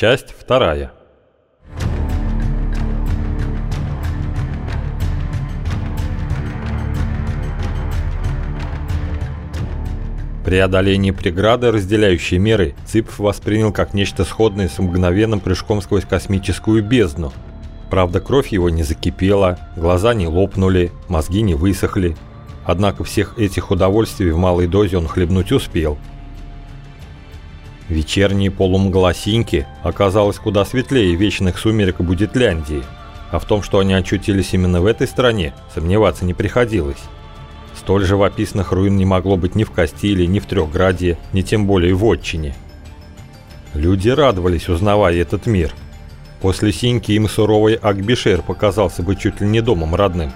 Часть вторая. Преодоление преграды, разделяющей меры, Цыпов воспринял как нечто сходное с мгновенным прыжком сквозь космическую бездну. Правда, кровь его не закипела, глаза не лопнули, мозги не высохли. Однако всех этих удовольствий в малой дозе он хлебнуть успел. Вечерние полумгла Синьки оказалось куда светлее вечных сумерек Будетляндии, а в том, что они очутились именно в этой стране, сомневаться не приходилось. Столь живописных руин не могло быть ни в Кастиле, ни в Трехграде, ни тем более в Отчине. Люди радовались, узнавая этот мир. После Синьки им суровый Акбишер показался бы чуть ли не домом родным.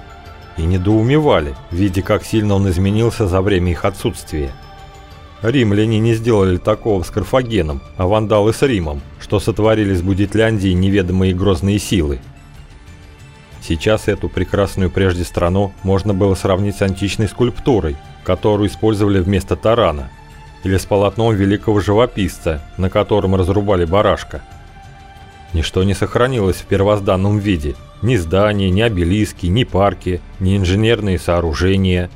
И недоумевали, видя, как сильно он изменился за время их отсутствия. Римляне не сделали такого с Карфагеном, а вандалы с Римом, что сотворили с Будетляндией неведомые грозные силы. Сейчас эту прекрасную прежде страну можно было сравнить с античной скульптурой, которую использовали вместо тарана, или с полотном великого живописца, на котором разрубали барашка. Ничто не сохранилось в первозданном виде, ни здания, ни обелиски, ни парки, ни инженерные сооружения.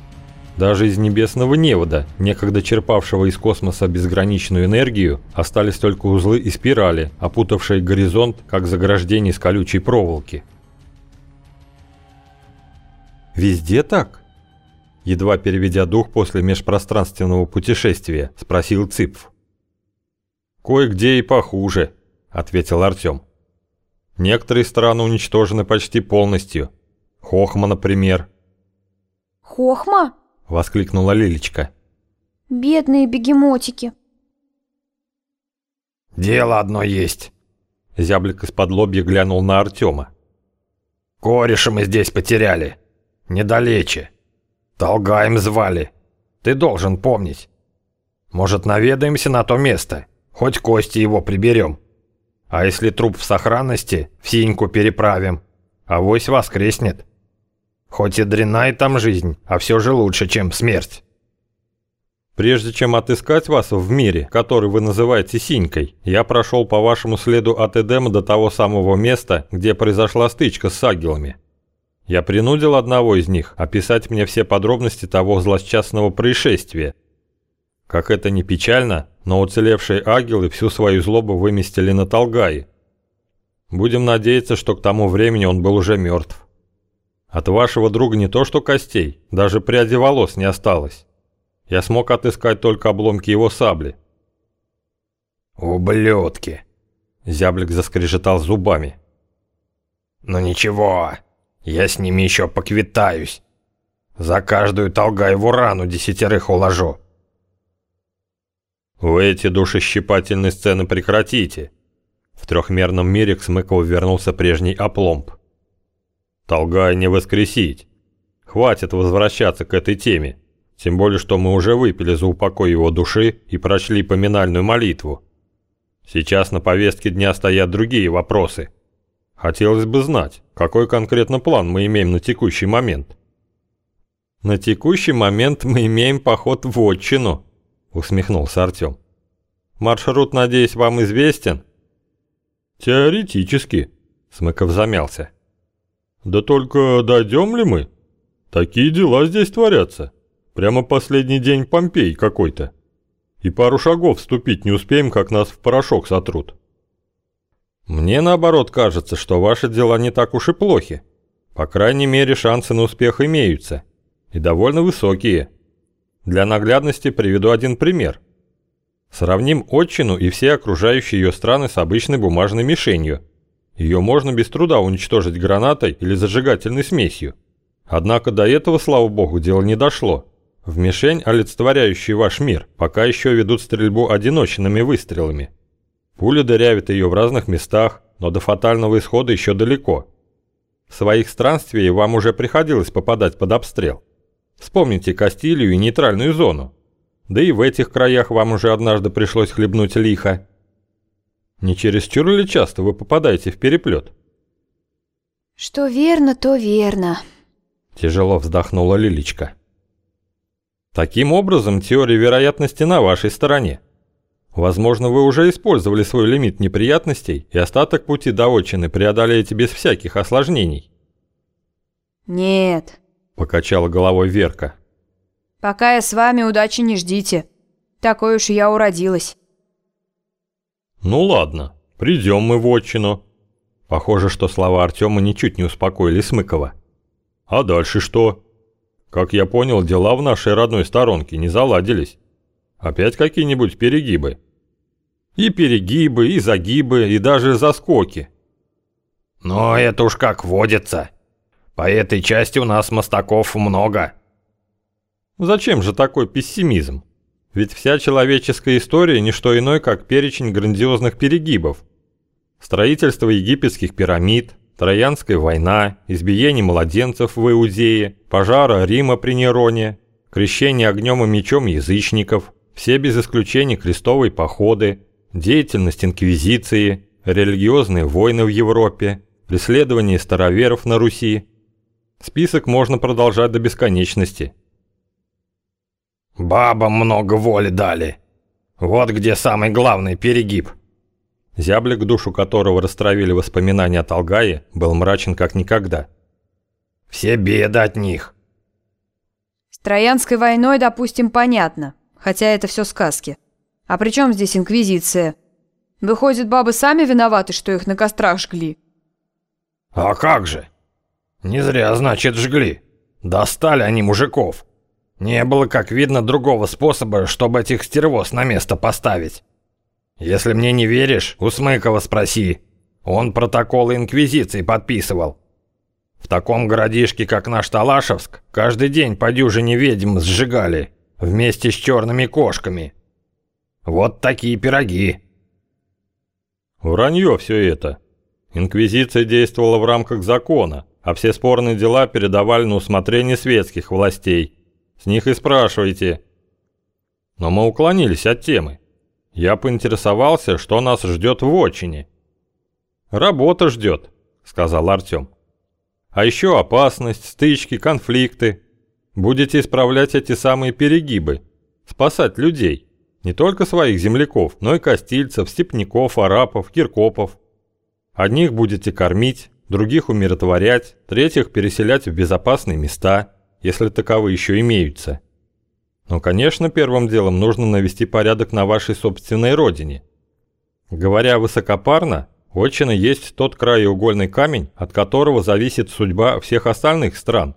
Даже из небесного невода, некогда черпавшего из космоса безграничную энергию, остались только узлы и спирали, опутавшие горизонт, как заграждение из колючей проволоки. «Везде так?» Едва переведя дух после межпространственного путешествия, спросил Цыпф. «Кое-где и похуже», — ответил Артем. «Некоторые страны уничтожены почти полностью. Хохма, например». «Хохма?» — воскликнула Лилечка. «Бедные бегемотики». «Дело одно есть». Зяблик из-под лобья глянул на Артема. «Кореша мы здесь потеряли. Недалече. Толгаем звали. Ты должен помнить. Может, наведаемся на то место, хоть кости его приберем. А если труп в сохранности, в синьку переправим. Авось воскреснет. Хоть и дрянная там жизнь, а все же лучше, чем смерть. Прежде чем отыскать вас в мире, который вы называете Синькой, я прошел по вашему следу от Эдема до того самого места, где произошла стычка с агилами. Я принудил одного из них описать мне все подробности того злосчастного происшествия. Как это ни печально, но уцелевшие агилы всю свою злобу выместили на Толгае. Будем надеяться, что к тому времени он был уже мертв. От вашего друга не то что костей, даже пряди волос не осталось. Я смог отыскать только обломки его сабли. «Ублюдки!» Зяблик заскрежетал зубами. «Ну ничего, я с ними еще поквитаюсь. За каждую Толгаеву рану десятерых уложу». «Вы эти душещипательные сцены прекратите!» В трехмерном мире к Смыкову вернулся прежний опломб. «Толгай не воскресить! Хватит возвращаться к этой теме, тем более что мы уже выпили за упокой его души и прочли поминальную молитву. Сейчас на повестке дня стоят другие вопросы. Хотелось бы знать, какой конкретно план мы имеем на текущий момент». «На текущий момент мы имеем поход в отчину», — усмехнулся Артем. «Маршрут, надеюсь, вам известен?» «Теоретически», — Смыков замялся. «Да только дойдем ли мы? Такие дела здесь творятся. Прямо последний день Помпей какой-то. И пару шагов вступить не успеем, как нас в порошок сотрут». «Мне, наоборот, кажется, что ваши дела не так уж и плохи. По крайней мере, шансы на успех имеются. И довольно высокие. Для наглядности приведу один пример. Сравним отчину и все окружающие ее страны с обычной бумажной мишенью. Ее можно без труда уничтожить гранатой или зажигательной смесью. Однако до этого, слава богу, дело не дошло. В мишень, олицетворяющую ваш мир, пока еще ведут стрельбу одиночными выстрелами. Пуля дырявит ее в разных местах, но до фатального исхода еще далеко. В своих странствиях вам уже приходилось попадать под обстрел. Вспомните Кастилию и нейтральную зону. Да и в этих краях вам уже однажды пришлось хлебнуть лихо. Не чересчур ли часто вы попадаете в переплет? Что верно, то верно. Тяжело вздохнула Лилечка. Таким образом, теория вероятности на вашей стороне. Возможно, вы уже использовали свой лимит неприятностей и остаток пути до отчины преодолеете без всяких осложнений. Нет, Покачала головой Верка. пока я с вами, удачи не ждите. Такой уж я уродилась. Ну ладно, придем мы в отчину. Похоже, что слова Артема ничуть не успокоили Смыкова. А дальше что? Как я понял, дела в нашей родной сторонке не заладились. Опять какие-нибудь перегибы? И перегибы, и загибы, и даже заскоки. Но это уж как водится. По этой части у нас мостаков много. Зачем же такой пессимизм? Ведь вся человеческая история не что иное, как перечень грандиозных перегибов. Строительство египетских пирамид, Троянская война, избиение младенцев в Иудее, пожара Рима при Нероне, крещение огнем и мечом язычников, все без исключения крестовые походы, деятельность инквизиции, религиозные войны в Европе, преследование староверов на Руси. Список можно продолжать до бесконечности. Бабам много воли дали. Вот где самый главный перегиб. Зяблик, душу которого растравили воспоминания о Талгае, был мрачен как никогда. Все беды от них. С Троянской войной, допустим, понятно. Хотя это все сказки. А при чем здесь инквизиция? Выходит, бабы сами виноваты, что их на кострах жгли? А как же? Не зря, значит, жгли. Достали они мужиков. Не было, как видно, другого способа, чтобы этих стервоз на место поставить. Если мне не веришь, у Смыкова спроси. Он протоколы Инквизиции подписывал. В таком городишке, как наш Талашевск, каждый день по дюжине ведьм сжигали, вместе с черными кошками. Вот такие пироги. Вранье все это. Инквизиция действовала в рамках закона, а все спорные дела передавали на усмотрение светских властей. С них и спрашивайте. Но мы уклонились от темы. Я поинтересовался, что нас ждет в отчине. «Работа ждет», — сказал Артем. «А еще опасность, стычки, конфликты. Будете исправлять эти самые перегибы, спасать людей, не только своих земляков, но и костильцев, степняков, арапов, киркопов. Одних будете кормить, других умиротворять, третьих переселять в безопасные места, если таковые еще имеются. Но, конечно, первым делом нужно навести порядок на вашей собственной родине. Говоря высокопарно, Отчина есть тот краеугольный камень, от которого зависит судьба всех остальных стран.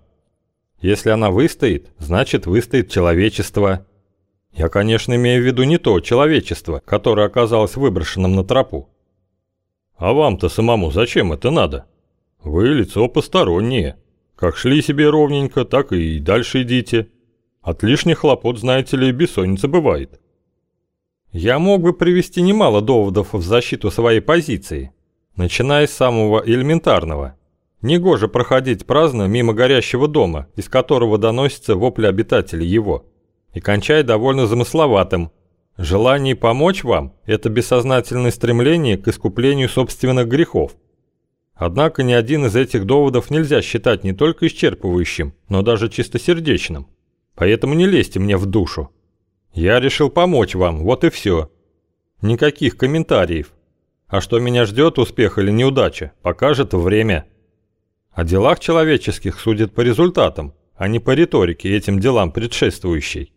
Если она выстоит, значит выстоит человечество. Я, конечно, имею в виду не то человечество, которое оказалось выброшенным на тропу. А вам-то самому зачем это надо? Вы лицо постороннее. Как шли себе ровненько, так и дальше идите. От лишних хлопот, знаете ли, бессонница бывает. Я мог бы привести немало доводов в защиту своей позиции, начиная с самого элементарного. Негоже проходить праздно мимо горящего дома, из которого доносятся вопли обитателей его, и кончая довольно замысловатым. Желание помочь вам – это бессознательное стремление к искуплению собственных грехов. Однако ни один из этих доводов нельзя считать не только исчерпывающим, но даже чистосердечным. Поэтому не лезьте мне в душу. Я решил помочь вам, вот и все. Никаких комментариев. А что меня ждет, успех или неудача, покажет время. О делах человеческих судят по результатам, а не по риторике этим делам предшествующей.